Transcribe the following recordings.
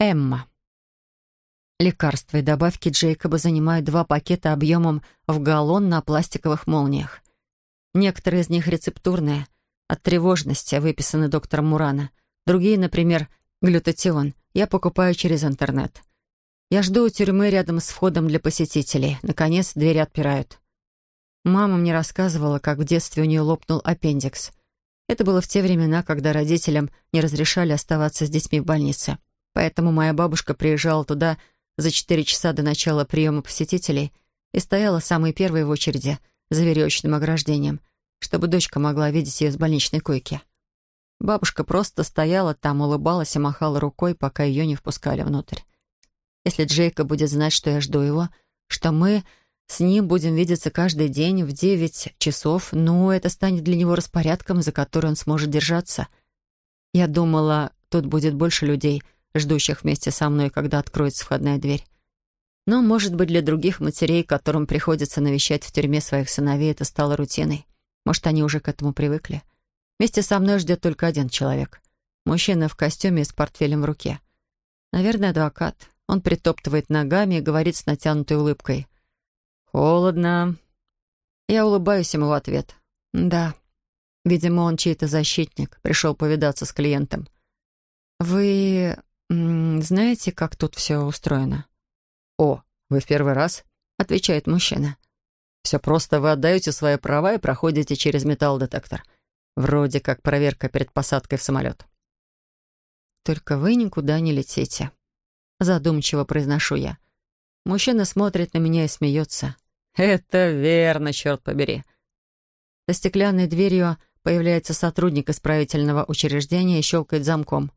Эмма. Лекарства и добавки Джейкоба занимают два пакета объемом в галлон на пластиковых молниях. Некоторые из них рецептурные, от тревожности, выписаны доктором Мурана. Другие, например, глютатион, я покупаю через интернет. Я жду у тюрьмы рядом с входом для посетителей. Наконец, двери отпирают. Мама мне рассказывала, как в детстве у нее лопнул аппендикс. Это было в те времена, когда родителям не разрешали оставаться с детьми в больнице. Поэтому моя бабушка приезжала туда за четыре часа до начала приема посетителей и стояла самой первой в очереди за веревочным ограждением, чтобы дочка могла видеть ее с больничной койки. Бабушка просто стояла там, улыбалась и махала рукой, пока ее не впускали внутрь. Если Джейка будет знать, что я жду его, что мы с ним будем видеться каждый день в девять часов, ну, это станет для него распорядком, за который он сможет держаться. Я думала, тут будет больше людей — ждущих вместе со мной, когда откроется входная дверь. Но, может быть, для других матерей, которым приходится навещать в тюрьме своих сыновей, это стало рутиной. Может, они уже к этому привыкли. Вместе со мной ждет только один человек. Мужчина в костюме с портфелем в руке. Наверное, адвокат. Он притоптывает ногами и говорит с натянутой улыбкой. «Холодно». Я улыбаюсь ему в ответ. «Да». Видимо, он чей-то защитник, пришел повидаться с клиентом. «Вы «Знаете, как тут все устроено?» «О, вы в первый раз?» — отвечает мужчина. «Все просто вы отдаете свои права и проходите через металлодетектор. Вроде как проверка перед посадкой в самолет». «Только вы никуда не летите», — задумчиво произношу я. Мужчина смотрит на меня и смеется. «Это верно, черт побери». За стеклянной дверью появляется сотрудник исправительного учреждения и щелкает замком.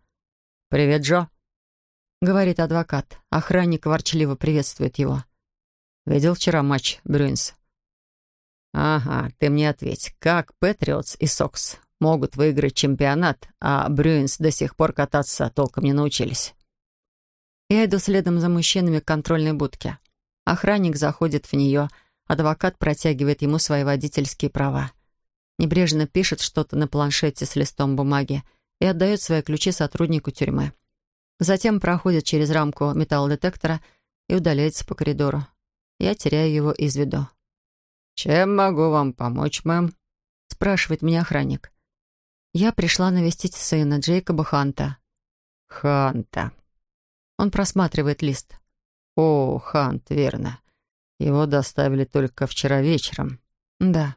«Привет, Джо», — говорит адвокат. Охранник ворчливо приветствует его. «Видел вчера матч Брюинс?» «Ага, ты мне ответь. Как Патриотс и Сокс могут выиграть чемпионат, а Брюинс до сих пор кататься толком не научились?» Я иду следом за мужчинами к контрольной будке. Охранник заходит в нее, адвокат протягивает ему свои водительские права. Небрежно пишет что-то на планшете с листом бумаги и отдает свои ключи сотруднику тюрьмы. Затем проходит через рамку металлодетектора и удаляется по коридору. Я теряю его из виду. «Чем могу вам помочь, мэм?» — спрашивает меня охранник. Я пришла навестить сына Джейкоба Ханта. «Ханта». Он просматривает лист. «О, Хант, верно. Его доставили только вчера вечером». «Да».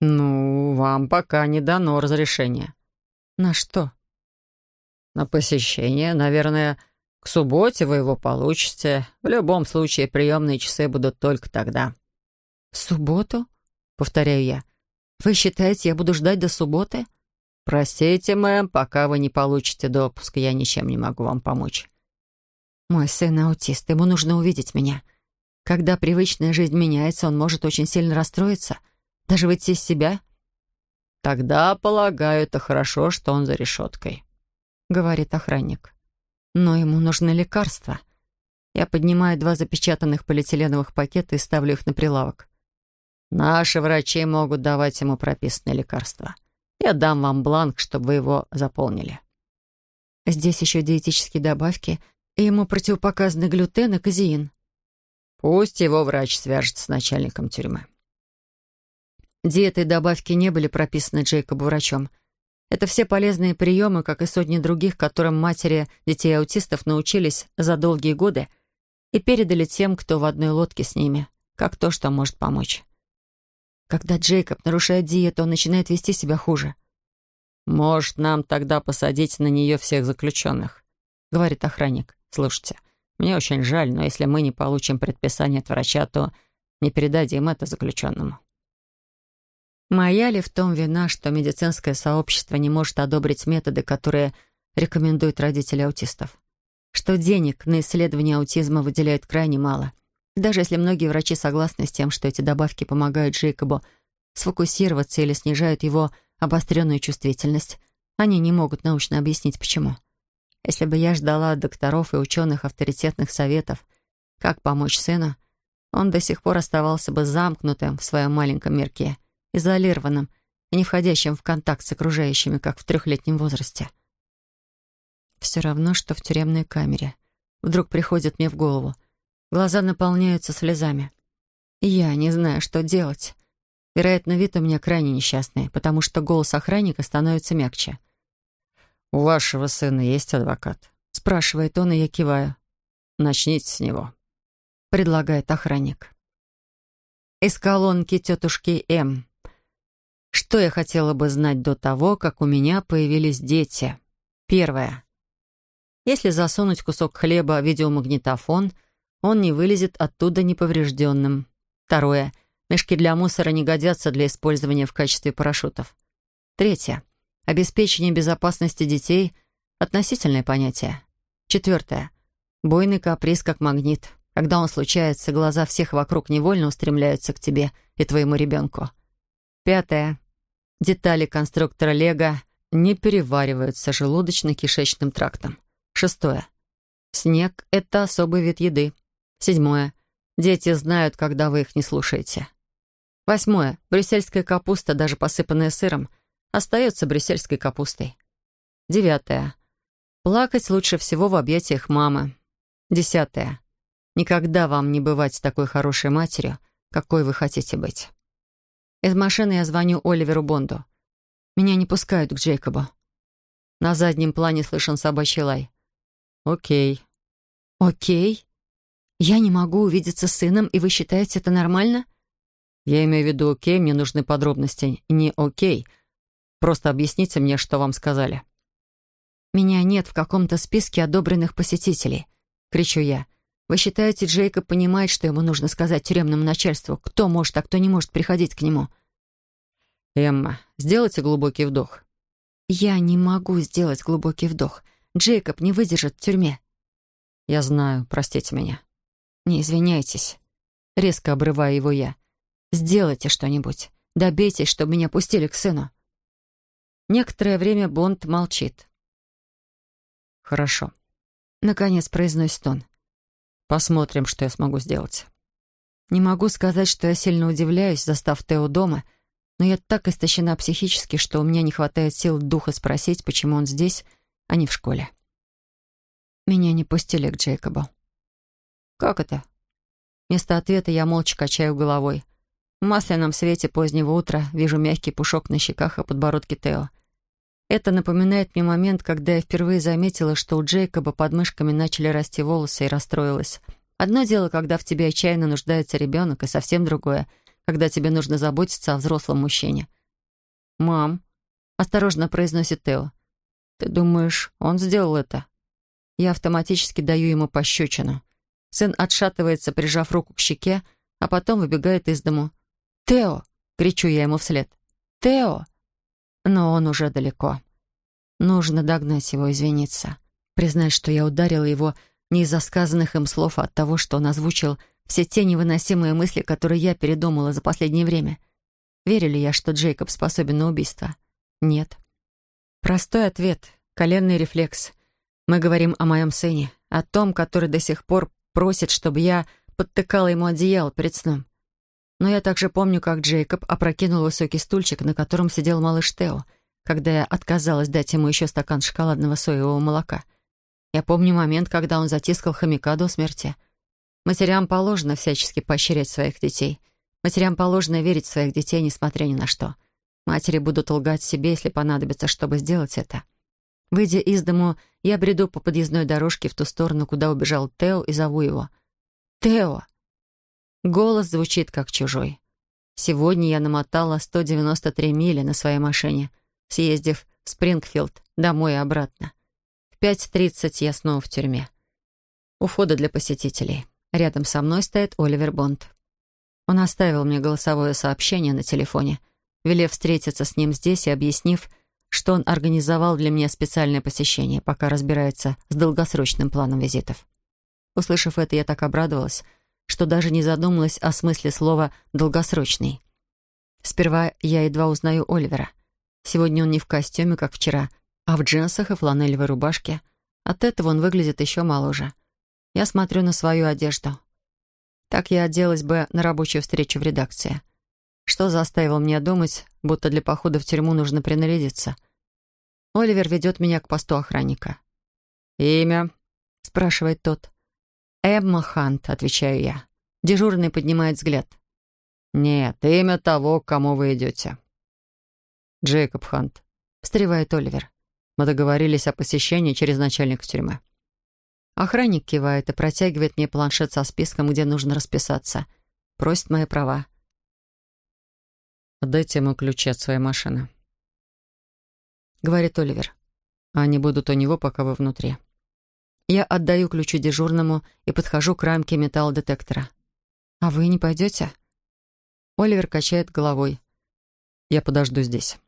«Ну, вам пока не дано разрешения». «На что?» На посещение. Наверное, к субботе вы его получите. В любом случае, приемные часы будут только тогда». «В субботу?» — повторяю я. «Вы считаете, я буду ждать до субботы?» «Простите, мэм, пока вы не получите допуск, я ничем не могу вам помочь». «Мой сын аутист, ему нужно увидеть меня. Когда привычная жизнь меняется, он может очень сильно расстроиться, даже выйти из себя». «Тогда, полагаю, это хорошо, что он за решеткой». — говорит охранник. «Но ему нужны лекарства». Я поднимаю два запечатанных полиэтиленовых пакета и ставлю их на прилавок. «Наши врачи могут давать ему прописанные лекарства. Я дам вам бланк, чтобы вы его заполнили». Здесь еще диетические добавки, и ему противопоказаны глютен и казеин. Пусть его врач свяжется с начальником тюрьмы. Диеты и добавки не были прописаны Джейкобу врачом — это все полезные приемы, как и сотни других, которым матери детей-аутистов научились за долгие годы и передали тем, кто в одной лодке с ними, как то, что может помочь. Когда Джейкоб нарушает диету, он начинает вести себя хуже. «Может, нам тогда посадить на нее всех заключенных?» — говорит охранник. «Слушайте, мне очень жаль, но если мы не получим предписание от врача, то не передадим это заключенному». Моя ли в том вина, что медицинское сообщество не может одобрить методы, которые рекомендуют родители аутистов? Что денег на исследование аутизма выделяют крайне мало. Даже если многие врачи согласны с тем, что эти добавки помогают Джейкобу сфокусироваться или снижают его обостренную чувствительность, они не могут научно объяснить, почему. Если бы я ждала от докторов и ученых авторитетных советов, как помочь сыну, он до сих пор оставался бы замкнутым в своем маленьком мирке — изолированным и не входящим в контакт с окружающими, как в трехлетнем возрасте. Все равно, что в тюремной камере. Вдруг приходит мне в голову. Глаза наполняются слезами. Я не знаю, что делать. Вероятно, вид у меня крайне несчастный, потому что голос охранника становится мягче. «У вашего сына есть адвокат?» — спрашивает он, и я киваю. «Начните с него», — предлагает охранник. Из колонки тетушки М. Что я хотела бы знать до того, как у меня появились дети? Первое. Если засунуть кусок хлеба в видеомагнитофон, он не вылезет оттуда неповрежденным. Второе. Мешки для мусора не годятся для использования в качестве парашютов. Третье. Обеспечение безопасности детей — относительное понятие. Четвертое. Бойный каприз как магнит. Когда он случается, глаза всех вокруг невольно устремляются к тебе и твоему ребенку. Пятое. Детали конструктора Лего не перевариваются желудочно-кишечным трактом. Шестое. Снег — это особый вид еды. Седьмое. Дети знают, когда вы их не слушаете. Восьмое. Брюссельская капуста, даже посыпанная сыром, остается брюссельской капустой. Девятое. Плакать лучше всего в объятиях мамы. Десятое. Никогда вам не бывать такой хорошей матерью, какой вы хотите быть. Из машины я звоню Оливеру Бонду. Меня не пускают к Джейкобу. На заднем плане слышен собачий лай. «Окей». «Окей? Я не могу увидеться с сыном, и вы считаете это нормально?» «Я имею в виду окей, мне нужны подробности. Не окей. Просто объясните мне, что вам сказали». «Меня нет в каком-то списке одобренных посетителей», — кричу я. Вы считаете, Джейкоб понимает, что ему нужно сказать тюремному начальству? Кто может, а кто не может приходить к нему?» «Эмма, сделайте глубокий вдох». «Я не могу сделать глубокий вдох. Джейкоб не выдержит в тюрьме». «Я знаю, простите меня». «Не извиняйтесь». Резко обрываю его я. «Сделайте что-нибудь. Добейтесь, чтобы меня пустили к сыну». Некоторое время Бонд молчит. «Хорошо», — наконец произносит он. Посмотрим, что я смогу сделать. Не могу сказать, что я сильно удивляюсь, застав Тео дома, но я так истощена психически, что у меня не хватает сил духа спросить, почему он здесь, а не в школе. Меня не пустили к Джейкобу. «Как это?» Вместо ответа я молча качаю головой. В масляном свете позднего утра вижу мягкий пушок на щеках и подбородке Тео. Это напоминает мне момент, когда я впервые заметила, что у Джейкоба под мышками начали расти волосы и расстроилась. Одно дело, когда в тебе отчаянно нуждается ребенок, и совсем другое, когда тебе нужно заботиться о взрослом мужчине. «Мам», — осторожно произносит Тео, — «ты думаешь, он сделал это?» Я автоматически даю ему пощечину. Сын отшатывается, прижав руку к щеке, а потом выбегает из дому. «Тео!» — кричу я ему вслед. «Тео!» Но он уже далеко. Нужно догнать его, извиниться. Признать, что я ударила его не из-за сказанных им слов, а от того, что он озвучил все те невыносимые мысли, которые я передумала за последнее время. Верю ли я, что Джейкоб способен на убийство? Нет. Простой ответ, коленный рефлекс. Мы говорим о моем сыне, о том, который до сих пор просит, чтобы я подтыкала ему одеяло перед сном. Но я также помню, как Джейкоб опрокинул высокий стульчик, на котором сидел малыш Тео, когда я отказалась дать ему еще стакан шоколадного соевого молока. Я помню момент, когда он затискал хомяка до смерти. Матерям положено всячески поощрять своих детей. Матерям положено верить в своих детей, несмотря ни на что. Матери будут лгать себе, если понадобится, чтобы сделать это. Выйдя из дому, я бреду по подъездной дорожке в ту сторону, куда убежал Тео, и зову его. «Тео!» Голос звучит как чужой. Сегодня я намотала 193 мили на своей машине, съездив в Спрингфилд домой и обратно. В 5.30 я снова в тюрьме. У входа для посетителей. Рядом со мной стоит Оливер Бонд. Он оставил мне голосовое сообщение на телефоне, велев встретиться с ним здесь и объяснив, что он организовал для меня специальное посещение, пока разбирается с долгосрочным планом визитов. Услышав это, я так обрадовалась, что даже не задумалась о смысле слова «долгосрочный». Сперва я едва узнаю Оливера. Сегодня он не в костюме, как вчера, а в джинсах и фланелевой рубашке. От этого он выглядит еще моложе. Я смотрю на свою одежду. Так я оделась бы на рабочую встречу в редакции. Что заставило меня думать, будто для похода в тюрьму нужно принарядиться? Оливер ведет меня к посту охранника. «Имя?» — спрашивает тот. «Эмма Хант», — отвечаю я. Дежурный поднимает взгляд. «Нет, имя того, к кому вы идете». «Джейкоб Хант», — встревает Оливер. «Мы договорились о посещении через начальника тюрьмы». Охранник кивает и протягивает мне планшет со списком, где нужно расписаться. Просит мои права. «Дайте ему ключи от своей машины», — говорит Оливер. «Они будут у него, пока вы внутри». Я отдаю ключи дежурному и подхожу к рамке металлодетектора. «А вы не пойдете?» Оливер качает головой. «Я подожду здесь».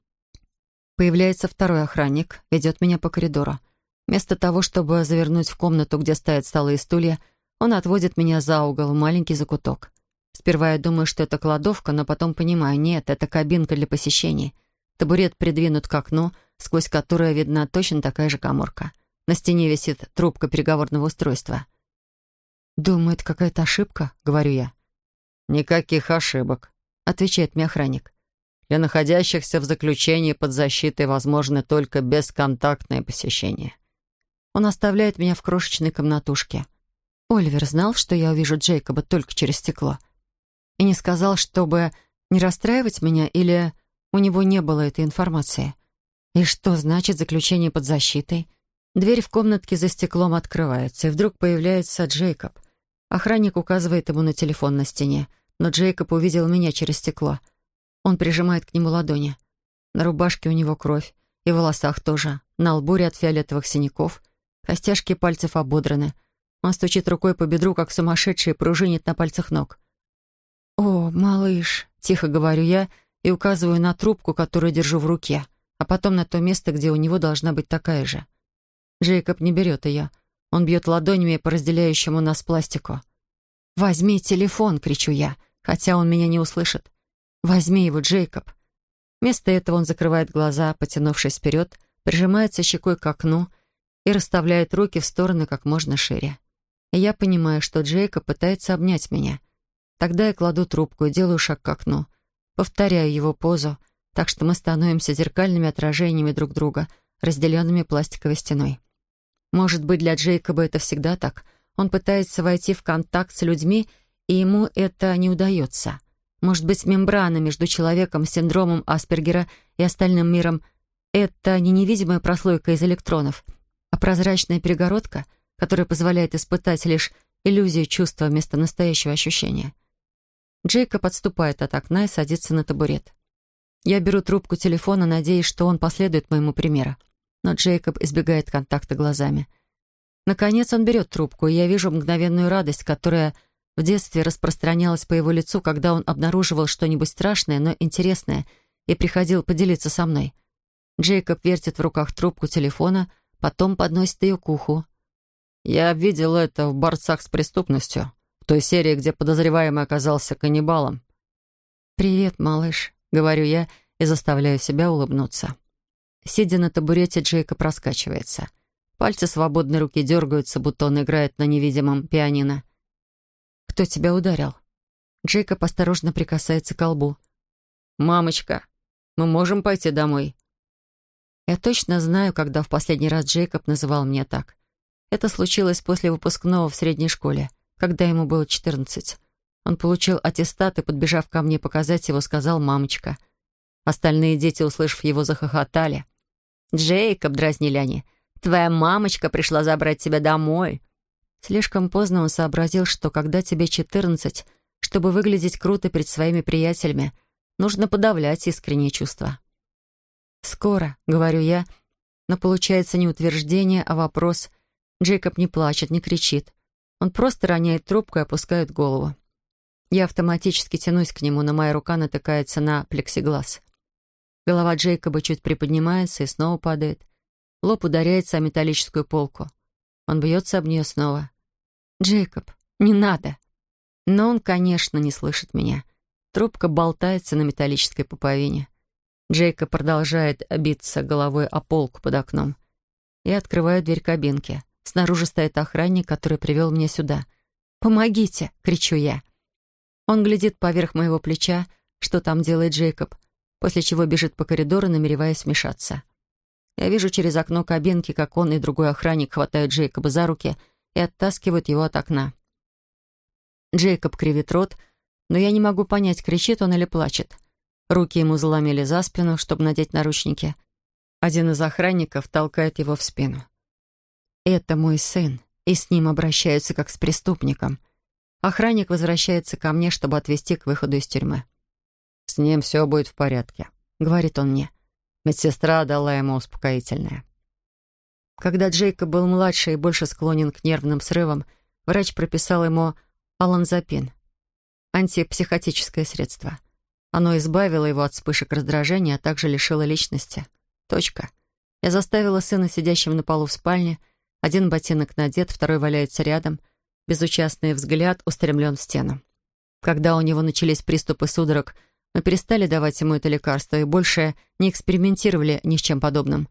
Появляется второй охранник, ведет меня по коридору. Вместо того, чтобы завернуть в комнату, где стоят столы и стулья, он отводит меня за угол в маленький закуток. Сперва я думаю, что это кладовка, но потом понимаю, нет, это кабинка для посещений. Табурет придвинут к окну, сквозь которое видна точно такая же коморка. На стене висит трубка переговорного устройства. «Думаю, это какая-то ошибка», — говорю я. «Никаких ошибок», — отвечает мне охранник. «Для находящихся в заключении под защитой возможны только бесконтактное посещение». Он оставляет меня в крошечной комнатушке. Оливер знал, что я увижу Джейкоба только через стекло. И не сказал, чтобы не расстраивать меня, или у него не было этой информации. И что значит заключение под защитой? Дверь в комнатке за стеклом открывается, и вдруг появляется Джейкоб. Охранник указывает ему на телефон на стене, но Джейкоб увидел меня через стекло. Он прижимает к нему ладони. На рубашке у него кровь, и в волосах тоже, на лбу ряд фиолетовых синяков, костяшки пальцев ободраны. Он стучит рукой по бедру, как сумасшедший, и пружинит на пальцах ног. «О, малыш», — тихо говорю я и указываю на трубку, которую держу в руке, а потом на то место, где у него должна быть такая же. Джейкоб не берет ее. Он бьет ладонями по разделяющему нас пластику. «Возьми телефон!» — кричу я, хотя он меня не услышит. «Возьми его, Джейкоб!» Вместо этого он закрывает глаза, потянувшись вперед, прижимается щекой к окну и расставляет руки в стороны как можно шире. И я понимаю, что Джейкоб пытается обнять меня. Тогда я кладу трубку и делаю шаг к окну. Повторяю его позу, так что мы становимся зеркальными отражениями друг друга, разделенными пластиковой стеной. Может быть, для Джейкоба это всегда так. Он пытается войти в контакт с людьми, и ему это не удается. Может быть, мембрана между человеком с синдромом Аспергера и остальным миром — это не невидимая прослойка из электронов, а прозрачная перегородка, которая позволяет испытать лишь иллюзию чувства вместо настоящего ощущения. Джейкоб отступает от окна и садится на табурет. Я беру трубку телефона, надеясь, что он последует моему примеру но Джейкоб избегает контакта глазами. Наконец он берет трубку, и я вижу мгновенную радость, которая в детстве распространялась по его лицу, когда он обнаруживал что-нибудь страшное, но интересное, и приходил поделиться со мной. Джейкоб вертит в руках трубку телефона, потом подносит ее к уху. «Я видел это в «Борцах с преступностью», в той серии, где подозреваемый оказался каннибалом». «Привет, малыш», — говорю я и заставляю себя улыбнуться. Сидя на табурете, Джейкоб раскачивается. Пальцы свободной руки дергаются, будто он играет на невидимом пианино. «Кто тебя ударил?» Джейкоб осторожно прикасается к лбу. «Мамочка, мы можем пойти домой?» Я точно знаю, когда в последний раз Джейкоб называл меня так. Это случилось после выпускного в средней школе, когда ему было 14. Он получил аттестат и, подбежав ко мне показать его, сказал «мамочка». Остальные дети, услышав его, захохотали. «Джейкоб», — дразнили они, — «твоя мамочка пришла забрать тебя домой». Слишком поздно он сообразил, что когда тебе четырнадцать, чтобы выглядеть круто перед своими приятелями, нужно подавлять искренние чувства. «Скоро», — говорю я, но получается не утверждение, а вопрос. Джейкоб не плачет, не кричит. Он просто роняет трубку и опускает голову. Я автоматически тянусь к нему, но моя рука натыкается на плексиглаз. Голова Джейкоба чуть приподнимается и снова падает. Лоб ударяется о металлическую полку. Он бьется об нее снова. «Джейкоб, не надо!» Но он, конечно, не слышит меня. Трубка болтается на металлической пуповине. Джейкоб продолжает биться головой о полку под окном. Я открываю дверь кабинки. Снаружи стоит охранник, который привел меня сюда. «Помогите!» — кричу я. Он глядит поверх моего плеча, что там делает Джейкоб — после чего бежит по коридору, намереваясь вмешаться. Я вижу через окно кабинки, как он и другой охранник хватают Джейкоба за руки и оттаскивают его от окна. Джейкоб кривит рот, но я не могу понять, кричит он или плачет. Руки ему заломили за спину, чтобы надеть наручники. Один из охранников толкает его в спину. «Это мой сын», и с ним обращаются как с преступником. Охранник возвращается ко мне, чтобы отвезти к выходу из тюрьмы. «С ним все будет в порядке», — говорит он мне. Медсестра дала ему успокоительное. Когда Джейкоб был младше и больше склонен к нервным срывам, врач прописал ему аланзапин — антипсихотическое средство. Оно избавило его от вспышек раздражения, а также лишило личности. Точка. Я заставила сына, сидящего на полу в спальне, один ботинок надет, второй валяется рядом, безучастный взгляд устремлен в стену. Когда у него начались приступы судорог — мы перестали давать ему это лекарство и больше не экспериментировали ни с чем подобным.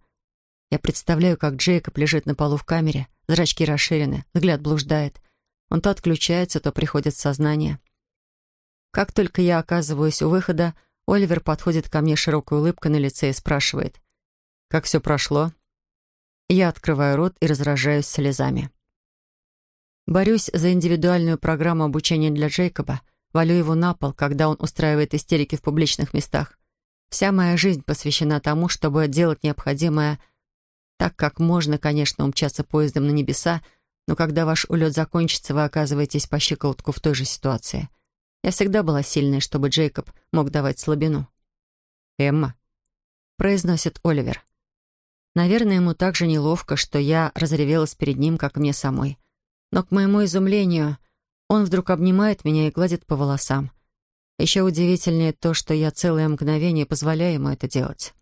Я представляю, как Джейкоб лежит на полу в камере, зрачки расширены, взгляд блуждает. Он то отключается, то приходит в сознание. Как только я оказываюсь у выхода, Оливер подходит ко мне широкой улыбкой на лице и спрашивает, «Как все прошло?» Я открываю рот и разражаюсь слезами. Борюсь за индивидуальную программу обучения для Джейкоба — Валю его на пол, когда он устраивает истерики в публичных местах. Вся моя жизнь посвящена тому, чтобы делать необходимое так, как можно, конечно, умчаться поездом на небеса, но когда ваш улет закончится, вы оказываетесь по щиколотку в той же ситуации. Я всегда была сильной, чтобы Джейкоб мог давать слабину. «Эмма», — произносит Оливер. Наверное, ему так же неловко, что я разревелась перед ним, как мне самой. Но, к моему изумлению, он вдруг обнимает меня и гладит по волосам. Еще удивительнее то, что я целое мгновение позволяю ему это делать.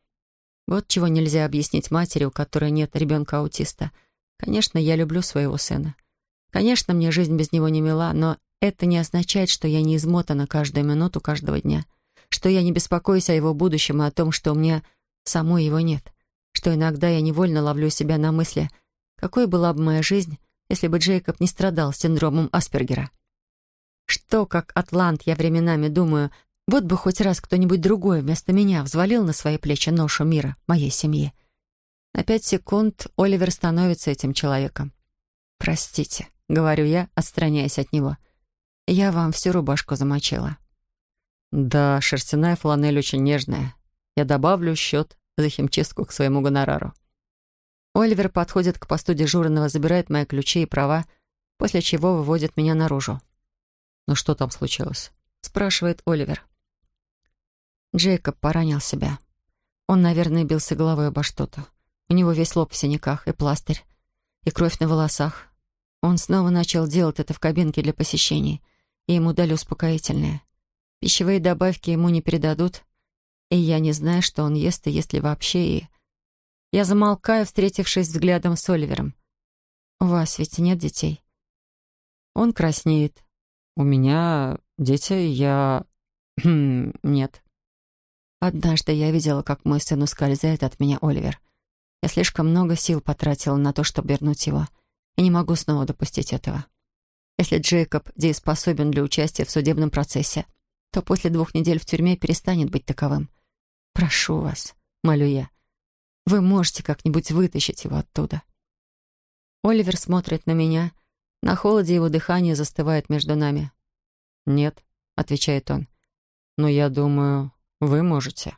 Вот чего нельзя объяснить матери, у которой нет ребенка-аутиста. Конечно, я люблю своего сына. Конечно, мне жизнь без него не мила, но это не означает, что я не измотана каждую минуту каждого дня, что я не беспокоюсь о его будущем и о том, что у меня самой его нет, что иногда я невольно ловлю себя на мысли, какой была бы моя жизнь, если бы Джейкоб не страдал синдромом Аспергера. Что, как атлант, я временами думаю, вот бы хоть раз кто-нибудь другой вместо меня взвалил на свои плечи ношу мира моей семьи. На пять секунд Оливер становится этим человеком. «Простите», — говорю я, отстраняясь от него. «Я вам всю рубашку замочила». «Да, шерстяная фланель очень нежная. Я добавлю счет за химчистку к своему гонорару». Оливер подходит к посту дежурного, забирает мои ключи и права, после чего выводит меня наружу. «Ну что там случилось?» — спрашивает Оливер. Джейкоб поранил себя. Он, наверное, бился головой обо что-то. У него весь лоб в синяках и пластырь, и кровь на волосах. Он снова начал делать это в кабинке для посещений, и ему дали успокоительное. Пищевые добавки ему не передадут, и я не знаю, что он ест и ест ли вообще, и я замолкаю, встретившись взглядом с Оливером. «У вас ведь нет детей?» Он краснеет. «У меня дети, я... Нет». Однажды я видела, как мой сын ускользает от меня, Оливер. Я слишком много сил потратила на то, чтобы вернуть его, и не могу снова допустить этого. Если Джейкоб дееспособен для участия в судебном процессе, то после двух недель в тюрьме перестанет быть таковым. Прошу вас, молю я, вы можете как-нибудь вытащить его оттуда. Оливер смотрит на меня. На холоде его дыхание застывает между нами. «Нет», — отвечает он. «Но я думаю, вы можете».